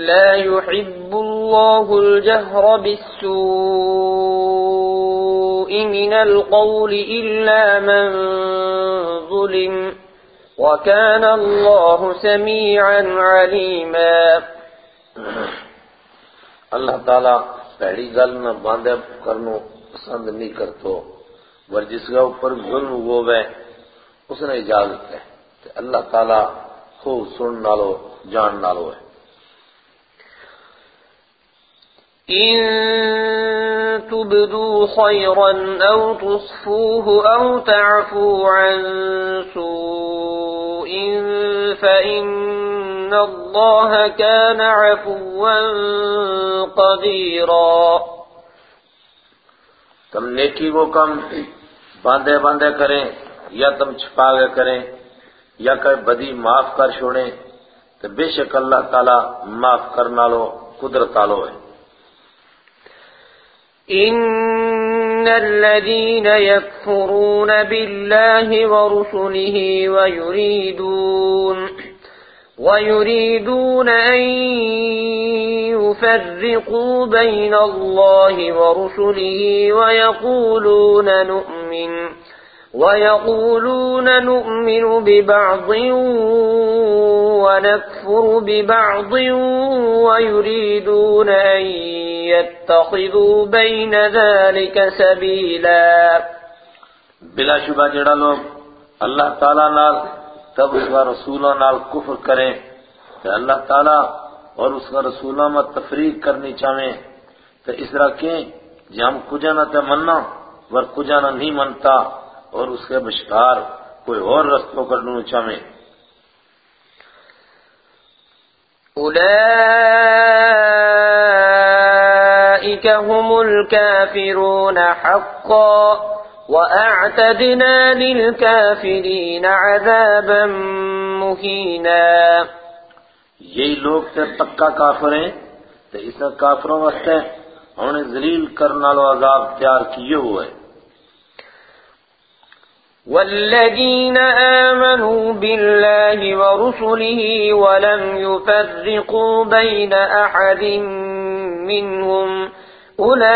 لا يحب الله الجهر بالسوء من القول إلا من ظلم وكان الله سميعا عليما. اللہ تعالیٰ پہلی گل نہ باندھے کرنو پسند نہیں کرتو ور جس کا اوپر ظلم ہو گئے اس نے اجازت ہے۔ کہ اللہ تعالیٰ خوب سن نالو، جان نالو ہے۔ إن تبدوا خيرا أو تصفوه أو تعفوا عن سوء فإن الله كان عفوا قديرا تم نیکی کو کم باندھے باندھے کریں یا تم چھپا گئے کریں یا کہ بدی معاف کر چھوڑیں تو بے شک اللہ تعالیٰ معاف کرنا لو، قدرت آلو ہے إن الذين يكفرون بالله ورسله ويريدون ويريدون أن يفرقوا بين الله ورسله ويقولون نؤمن ويقولون نؤمن ببعض ونكفر ببعض ويريدون أن يتخذوا بين ذلك سبيلا. بلا شبہ جڑا لوگ اللہ تعالیٰ نال، تب اس کا رسولوں نال کفر کریں تو اللہ تعالیٰ اور اس کا رسولوں میں تفریق کرنی چاہیں تو اس طرح کہیں جی ہم کجا نہ تے مننا، ور کجا نہ نہیں منتا، اور اس کے بشکار کوئی اور رستوں کرنا چاہیں أولئك هم الكافرون حقا وأعتدنا للكافرين عذابا مهينا. یہی لوگ تے پکا کافر ہیں، تو اس کافروں واسطے انہیں ذلیل کرنا لو عذاب تیار کیے ہوئے والذين آمنوا بالله ورسله ولم يفرقوا بين أحد منهم أولئك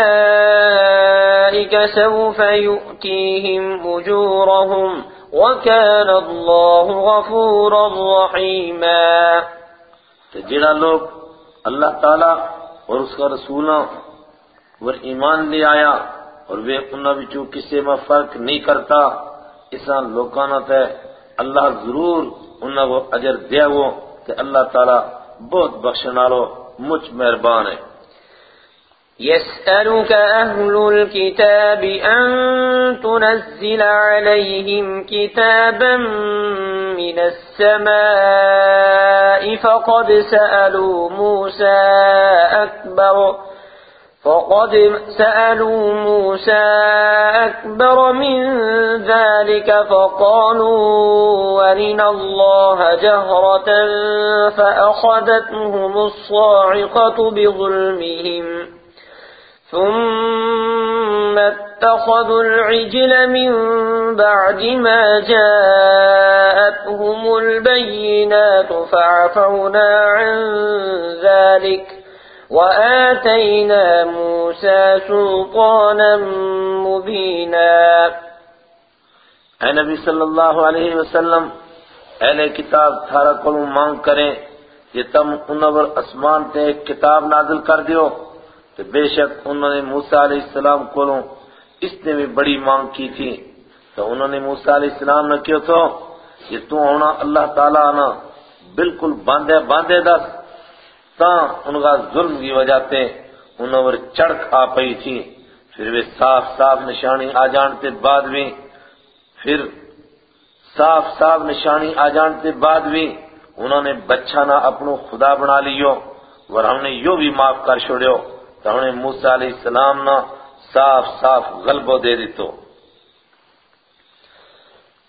سوف يؤتيهم أجورهم وكان الله غفورا رحيما. جڑا لوگ اللہ تعالیٰ اور اس کا رسولوں اور ایمان لے آیا اور وہ انہوں بچوں کسی میں فرق نہیں کرتا اساں لوکانا تے اللہ ضرور انہوں کو اجر دیا وہ کہ اللہ تعالیٰ بہت بخشنا لو مجھ مہربان ہے۔ يسألك أهل الكتاب أن تنزل عليهم كتابا من السماء فقد سألوا موسى أكبر فقد سألوا موسى أكبر من ذلك فقالوا ورنا الله جهرة فأخذتهم الصاعقة بظلمهم ثم اتخذوا العجل من بعد ما جاءتهم البينات فعفونا عن ذلك وآتينا موسى سلطانا مبينا. اے نبی صلی اللہ علیہ وسلم اہل کتاب تھارا کلو مانگ کریں کہ تم انور اسمان تے ایک کتاب نازل کر دیو تو بے شک انہوں نے موسیٰ علیہ السلام کولوں اس نے بھی بڑی مانگ کی تھی۔ تو انہوں نے موسیٰ علیہ السلام نے کیوں تو یہ تو ہونا اللہ تعالیٰ آنا بالکل باندھے باندھے دس۔ تاں ان کا ظلم کی وجہ تے انہوں پر چڑک آ پئی تھی۔ پھر وہ صاف صاف نشانی آ جانتے بعد بھی پھر صاف صاف نشانی آ جانتے بعد بھی انہوں نے بچہ نہ اپنو خدا بنا لیو ور ہم نے یوں بھی معاف کر چھوڑیو۔ تو ہم نے موسیٰ علیہ السلام نہ صاف صاف غلبو دے دیتو۔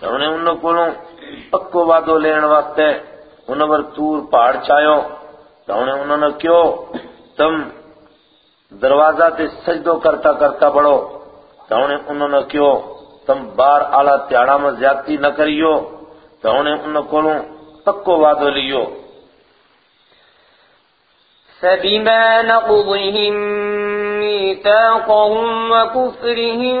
تو انہیں انہوں کولوں پکو وعدو لین واسطے انہوں پر تور پہاڑ چاہو تو انہیں انہوں نے کیوں تم دروازہ تے سجدو کرتا کرتا بڑھو تو انہیں انہوں نے کیوں تم بار آلہ تیاڑا میں زیادتی نہ کریو تو انہیں انہوں کولوں پکو وعدو لیو فبما نقضهم ميثاقهم وكفرهم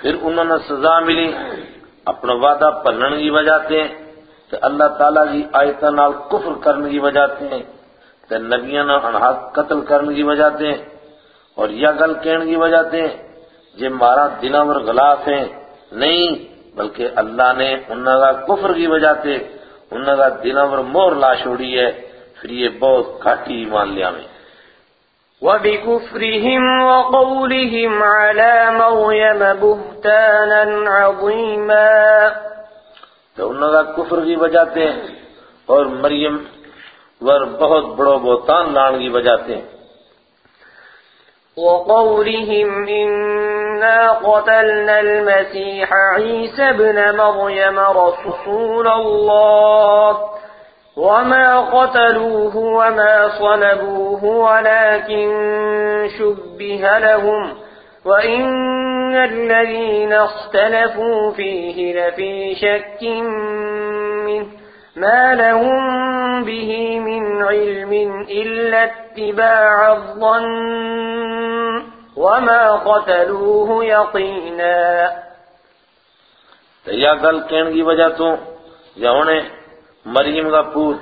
پھر انہوں نے سزا ملی۔ اپنا وعدہ پلن کی وجہ سے کہ اللہ تعالیٰ کی آیتہ نال کفر کرنے کی وجہ سے کہ نبیوں نے انحق قتل کرنے کی وجہ سے اور یہ گل کہنے کی وجہ سے جے مارا دنوں پر غلاف ہیں۔ نہیں، بلکہ اللہ نے انہوں کا کفر کی وجہ سے انہوں کا دنوں مور لا چھوڑی ہے۔ پھر یہ بہت کھاٹی ایمان لیا میں۔ وبكفرهم وقولهم على مريم بهتانا عظيما. تو انہوں کا کفر کی وجہ سے اور مریم ور بہت بڑو بہتان لان کی وجہ سے۔ وقولهم إنا قتلنا المسيح عيسى ابن مريم رسول الله۔ وما قتلوه وما صلبوه ولكن شبه لهم وإن الذين اختلفوا فيه لفي شك منه ما لهم به من علم إلا اتباع الظن وما قتلوه يقينا تو یہ گل کہنے کی وجہ تو یا مریم کا پوت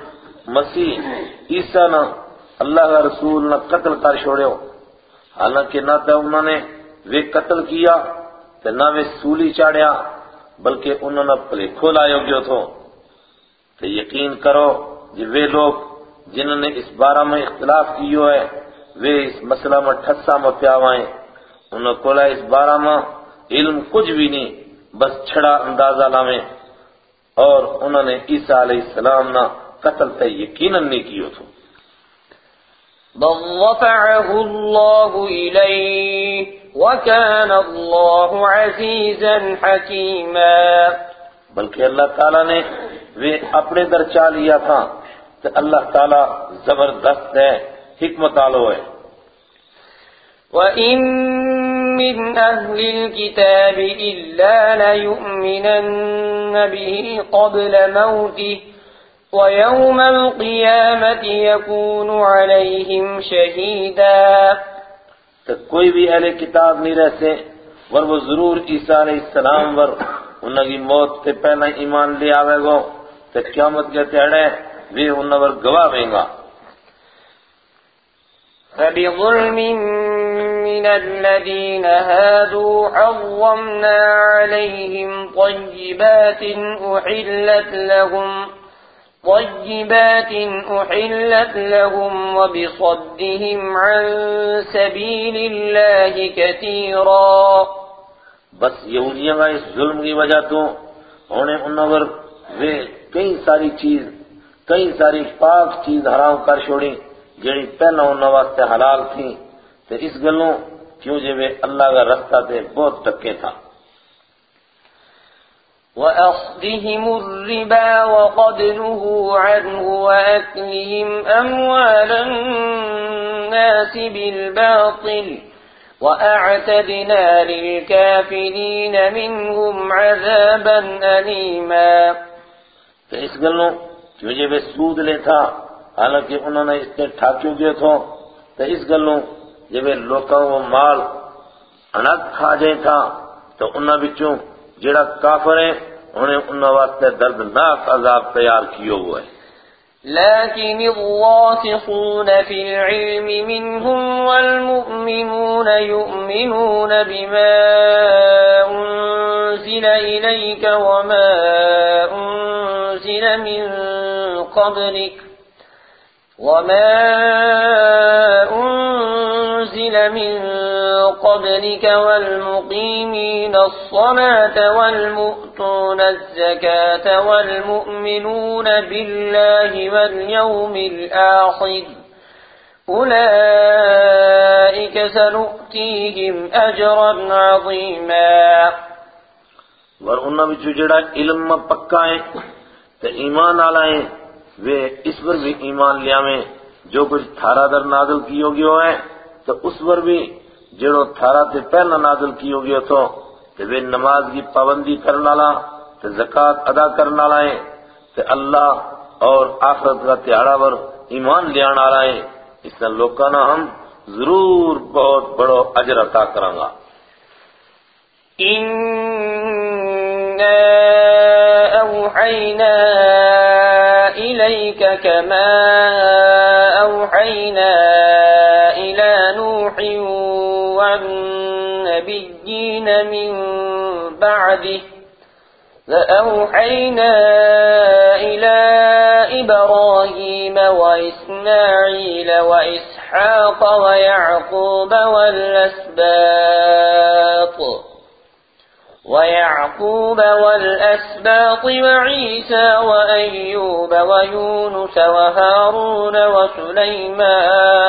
مسیح، عیسیٰ نہ اللہ کا رسول نہ قتل کر چھوڑے ہو حالانکہ نہ تو انہوں نے وہ قتل کیا تو نہ وہ سولی چاڑیا، بلکہ انہوں نے پلیکھو لائے گیا تھو۔ تو یقین کرو جی جو وہ لوگ جنہوں نے اس بارہ میں اختلاف کیو ہے وہ اس مسئلہ میں ٹھسا میں پیاوائیں انہوں کولا اس بارہ میں علم کچھ بھی نہیں، بس چھڑا اندازہ لامیں اور انہوں نے عیسیٰ علیہ السلام نہ قتل تے یقیناً نہیں کیو تھو۔ بل رفعه الله إليه وكان الله عزيزا حكيما۔ بلکہ اللہ تعالیٰ نے وہ اپنے در چا لیا تھا تو اللہ تعالیٰ زبردست ہے حکمت آلو ہے۔ وَإِن مِّنْ أَهْلِ الْكِتَابِ إِلَّا لَيُؤْمِنَنَّ بِهِ قَبْلَ مَوْتِهِ وَيَوْمَ الْقِيَامَةِ يَكُونُ عَلَيْهِمْ شَهِيدًا. تو کوئی بھی اہل کتاب نہیں رہتے ور وہ ضرور عیسیٰ علیہ السلام ور انہوں کی موت سے پہلا ایمان لے آوے گو تو قیامت کے تیڑے وہ انہوں ور گواہ گا۔ فبظلم من الذين هادوا حرمنا عليهم طيبات أحلت لهم، طيبات أحلت لهم وبصدهم عن سبيل الله كثيرا. بس یہودیوں کا اس ظلم کی وجہ تو انہیں انہوں پر وہ کئی ساری چیز، کئی ساری پاک چیز حرام کر چھوڑی جڑی پہلا انہوں واسطے حلال تھی تو اس گلوں کیوں جب اللہ کا رستہ تے بہت ٹکے تھا۔ وأخذهم الربا وقد نهوا عنه وأكلهم أموال الناس بالباطل وأعتدنا للكافرين منهم عذابا أليما۔ تو اس گلوں کیوں جب سود لے تھا حالانکہ انہوں نے اس نے ٹھاکیوں گئے تھو تو اس گلوں جب لوکاں وہ مال انک کھا جائے تھا تو انہوں بچوں جڑا کافر ہیں انہیں انہوں واسطے دردناک عذاب تیار کیو ہوئے لكن الراسخون في العلم منهم والمؤمنون والمؤمنون يؤمنون بما أنزل إليك وما أنزل من قبلك وما أنزل من قبلك والمقيمين الصلاة والمؤتون الزكاة والمؤمنون بالله واليوم الآخر. أولئك سنؤتيهم أجرا عظيما. اور انہاں وچوں جڑا علم میں پکا ہے تے ایمان والا ہے وہ اس پر بھی ایمان لیاویں، جو کچھ تھارا در نازل کیو گیو ہے۔ تو اس پر بھی جڑو تھارا تے پہلا نازل کیو گیو تو، تے وہ نماز کی پابندی کرن والا، تے زکات ادا کرن والا ہے، تے اللہ اور آخرت کا تہاڑا پر ایمان لیان والا ہے۔ اس نے لوکاں نا ہم ضرور بہت بڑو اجر عطا کریں گا۔ إنا أوحينا إليك كما والنبيين من بعده. فأوحينا إلى إبراهيم وإسماعيل وإسحاق ويعقوب والأسباط. ويعقوب والأسباط وعيسى وأيوب ويونس وهارون وسليمان.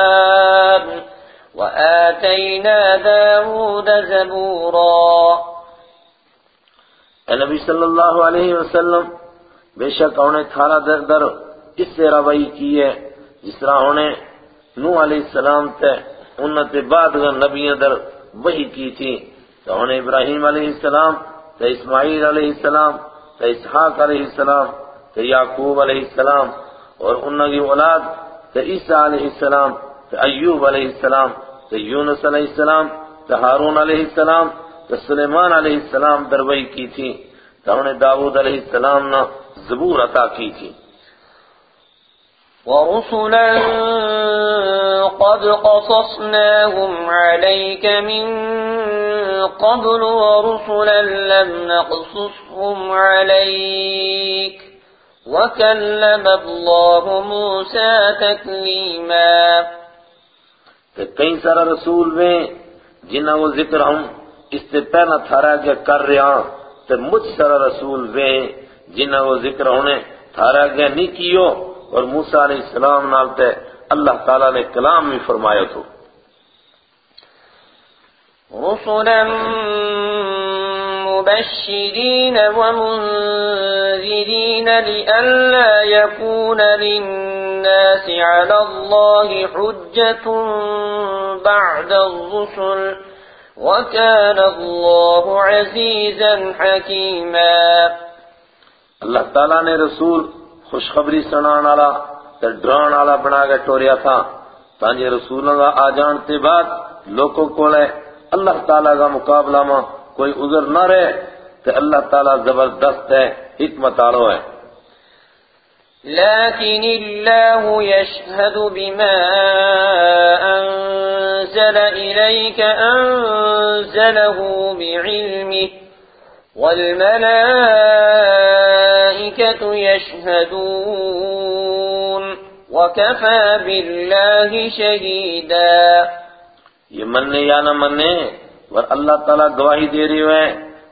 وآتينا داود زبورا. اے نبی صلی اللہ علیہ وسلم، بے شک انہیں تھارا در در اس سے روائی کی ہے، جس طرح انہیں نو علیہ السلام تے انت بعد کا نبی در وہی کی تھی۔ تو انہیں ابراہیم علیہ السلام، تے اسماعیل علیہ السلام، تے اسحاق علیہ السلام، تے یعقوب علیہ السلام، اور انہوں کی اولاد، تے عیسیٰ علیہ السلام۔ تے ایوب علیہ السلام تے یونس علیہ السلام تے ہارون علیہ السلام، تو سلیمان علیہ السلام دروئی کی تھی، تو انہیں داود علیہ السلام نے زبور عطا کی تھی۔ ورسلا قد قصصناهم عليك من قبل ورسلا لم نقصصهم عليك وكلم الله موسى تكليما کہ کئی سارا رسول میں جنہاں وہ ذکر ہم اس سے پہلا تھارا گیا کر رہا ہاں، تو مجھ سارا رسول وے جنہاں وہ ذکر ہونے تھارا گیا نہیں کیو، اور موسیٰ علیہ السلام نالتے اللہ تعالیٰ نے کلام بھی فرمایا تو۔ رسلا مبشرين ومنذرين لئلا يكون للناس للناس على الله حجة بعد الرسل وكان الله عزيزا حكيما. اللہ تعالیٰ نے رسول خوشخبری سنان والا تے ڈران والا بنا کے ٹوریا تھا تانجے رسولوں کا آ جان تے بعد لوگوں کو لے اللہ تعالیٰ کا مقابلہ میں کوئی عذر نہ رہے تے اللہ تعالیٰ زبردست ہے، حکمت آلو ہے۔ لكن الله يشهد بما أنزل إليك أنزله بعلمه، والملائكة يشهدون، وكفى بالله شهيدا. یہ مننے یا نہ مننے، اور اللہ تعالیٰ گواہی دے رہی ہے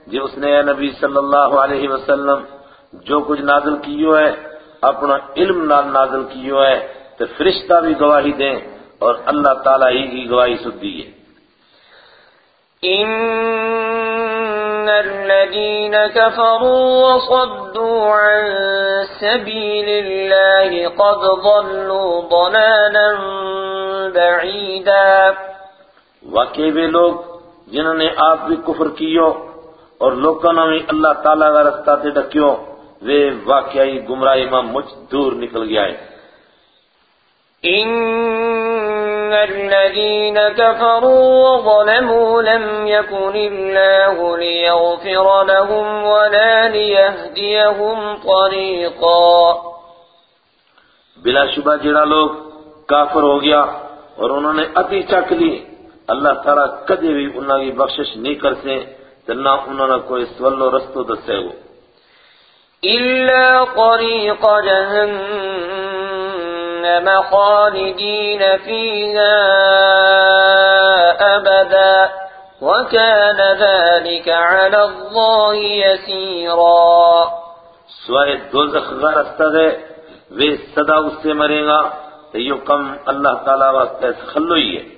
جو اس نے اے نبی صلی اللہ علیہ وسلم جو کچھ نازل کیو ہے اپنا علم نال نازل کیو ہے تو فرشتہ بھی گواہی دیں اور اللہ تعالیٰ ہی کی گواہی سدی ہے۔ إن الذين كفروا وصدوا عن سبيل الله قد ضلوا ضلالا بعيدا۔ واقعی وہ لوگ جنہوں نے آپ بھی کفر کیو اور لوگوں نے اللہ تعالیٰ کا رستہ تے ڈکیو وہ واقعی گمراہی میں مجھ دور نکل گیا ہے۔ إن الذين كفروا وظلموا لم يكن الله ليغفر لهم ولا ليهديهم طريقا۔ بلا شبہ جڑا لوگ کافر ہو گیا اور انہوں نے اتی چک لی۔ اللہ تعالیٰ کدی بھی انہوں کی بخشش نہیں کر سے تو نہ انہوں نے کوئی سولو رستو دسے ہو۔ إلا طريق جهنم خالدين فيها أبدا وكان ذلك على الله يسيرا سوائے دوزخ کا رستہ دے وہ صدا اس سے مرے گا، تو یہ کم اللہ تعالیٰ واسطے خلو ہی ہے۔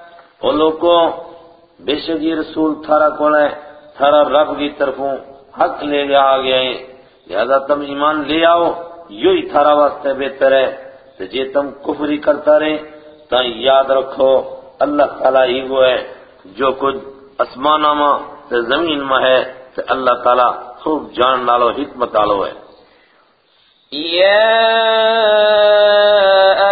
او لوگوں بے شک یہ رسول تھارا کون ہے؟ تھارا رب کی طرفوں حق لے لے آ گیا ہے لہذا تم ایمان لے آؤ یوں ہی تھارا واسطے بہتر ہے۔ تو جے تم کفری کرتا رہے تو یاد رکھو، اللہ تعالیٰ ہی وہ ہے جو کچھ اسمانہ ماں تو زمین میں ہے۔ تو اللہ تعالیٰ خوب جان ڈالو، حکمت ڈالو ہے۔ يا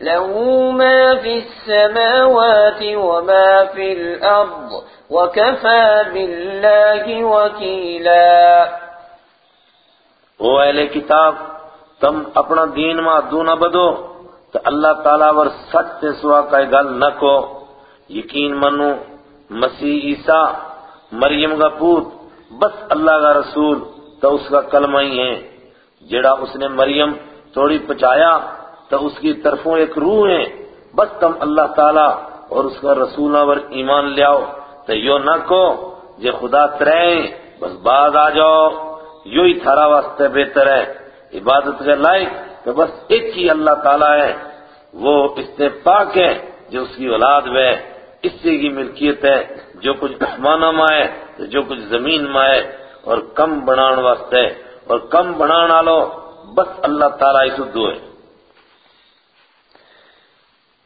له ما في السماوات وما في الأرض وكفى بالله وكيلا۔ او اہل کتاب، تم اپنا دین ماں دو نہ بدو، تو اللہ تعالیٰ ور سچ تے سوا کا گل نہ کو۔ یقین منو، مسیح عیسیٰ، مریم کا پوت، بس اللہ کا رسول تو اس کا کلمہ ہی ہے۔ جڑا اس نے مریم توڑی پچایا تو اس کی طرفوں ایک روح ہے۔ بس تم اللہ تعالیٰ اور اس کا رسولہ ور ایمان لیاؤ تو یو نہ کو جے خدا ترائیں بس بعد آ جاؤ۔ یو ہی تھارا واسطے بہتر ہے۔ عبادت کے لائق تو بس ایک ہی اللہ تعالیٰ ہے۔ وہ اس سے پاک ہے جو اس کی اولاد ہے۔ اس سے کی ملکیت ہے، جو کچھ آسمانہ میں ہے، تو جو کچھ زمین میں ہے۔ اور کم بنان واسطے، اور کم بنان آلو، بس اللہ تعالیٰ ہی سدھو ہے۔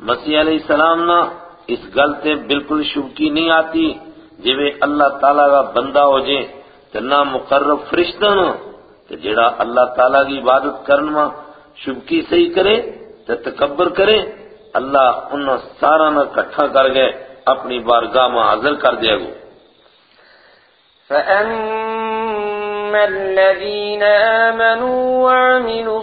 مسیح علیہ السلام نا اس گل تے بالکل شبکی نہیں آتی جی اللہ تعالیٰ کا بندہ ہو جے تو نہ مقرب فرشتہ نا تو جڑا اللہ تعالیٰ کی عبادت کرنا شبکی صحیح کرے تو تکبر کرے اللہ انہوں سارا نہ کٹھا کر گئے اپنی بارگاہ میں حاضر کر دیا گو فأما الذين آمنوا وعملوا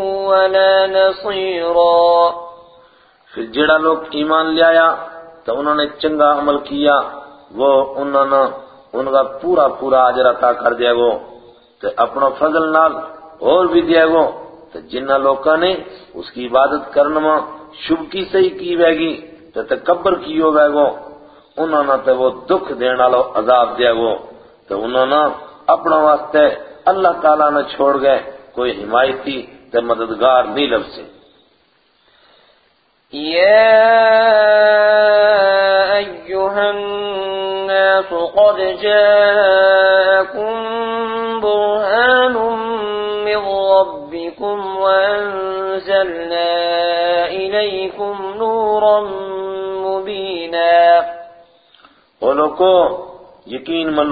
ولا نصيرا۔ پھر جڑا لوگ ایمان لے آیا، تو انہوں نے چنگا عمل کیا، وہ انہوں نے ان کا پورا پورا عجر عطا کر دیا گو۔ تو اپنا فضل نال اور بھی دیا گو۔ تو جنہ لوگوں نے اس کی عبادت کرنا شب کی صحیح کی بے گی، تے تکبر کیو وے گو۔ انہوں نے تے وہ دکھ دینا لو عذاب دیا گو۔ تو انہوں نے اپنا واسطے اللہ تعالیٰ نے چھوڑ گئے، کوئی حمایتی تے مددگار نہیں سے يا أيها الناس قد جاءكم برهان من ربكم وأنزلنا إليكم نورا مبينا بولو کو یقین من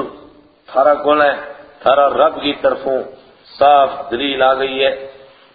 تھارا کول ہے تھارا رب کی طرفوں صاف دلیل آ گئی ہے۔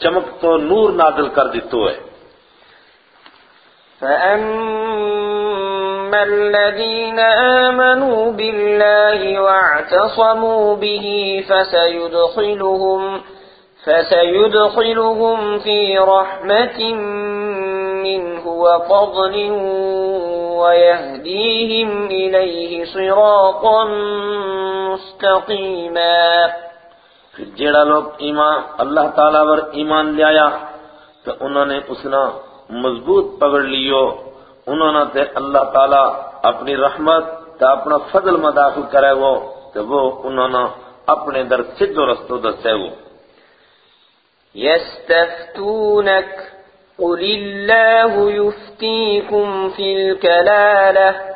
چمک تو نور نادل کر دیتو ہے۔ فأما الذين آمنوا بالله واعتصموا به فسيدخلهم فسيدخلهم في رحمة منه وفضل ويهديهم إليه صراطا مستقيما۔ پھر جیڑا لوگ ایمان، اللہ تعالیٰ ور ایمان لے آیا، تو انہوں نے اسنا مضبوط پکڑ لیو۔ انہوں نے تے اللہ تعالیٰ اپنی رحمت تے اپنا فضل میں داخل کرے وہ تو وہ انہوں نے اپنے در سدھ و رستو دسے وہ يستفتونك قل الله يفتيكم في الكلالة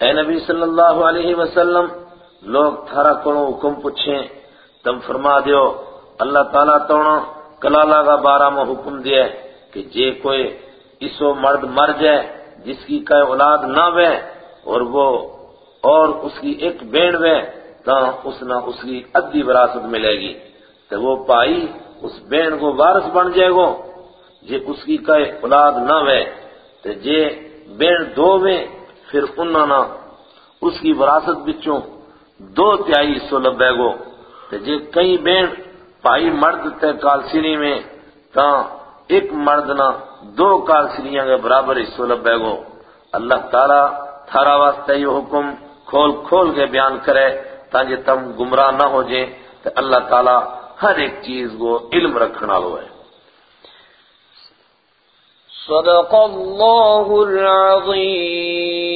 اے نبی صلی اللہ علیہ وسلم، لوگ تھارا کنو حکم پوچھیں، تم فرما دیو، اللہ تعالیٰ تونا کلالہ کا بارہ میں حکم دیا کہ جے کوئی اسو مرد مر جائے، جس کی کوئی اولاد نہ وے اور وہ اور اس کی ایک بین وے تو اس نہ اس کی ادھی وراثت ملے گی۔ تو وہ پائی اس بین کو وارث بن جائے گو، جے اس کی کوئی اولاد نہ وے۔ تو جے بین دو وے پھر انہوں نے اس کی وراثت بچوں دو تیائی حصو لبے گو۔ تو جے کئی بین پائی مرد تے کالسری میں تا ایک مرد نہ دو کالسریاں کے برابر حصو لبے گو۔ اللہ تعالیٰ تھارا واسطے یہ حکم کھول کھول کے بیان کرے تاکہ تم گمراہ نہ ہو جائیں تو اللہ تعالیٰ ہر ایک چیز کو علم رکھنا لو ہے۔ صدق الله العظيم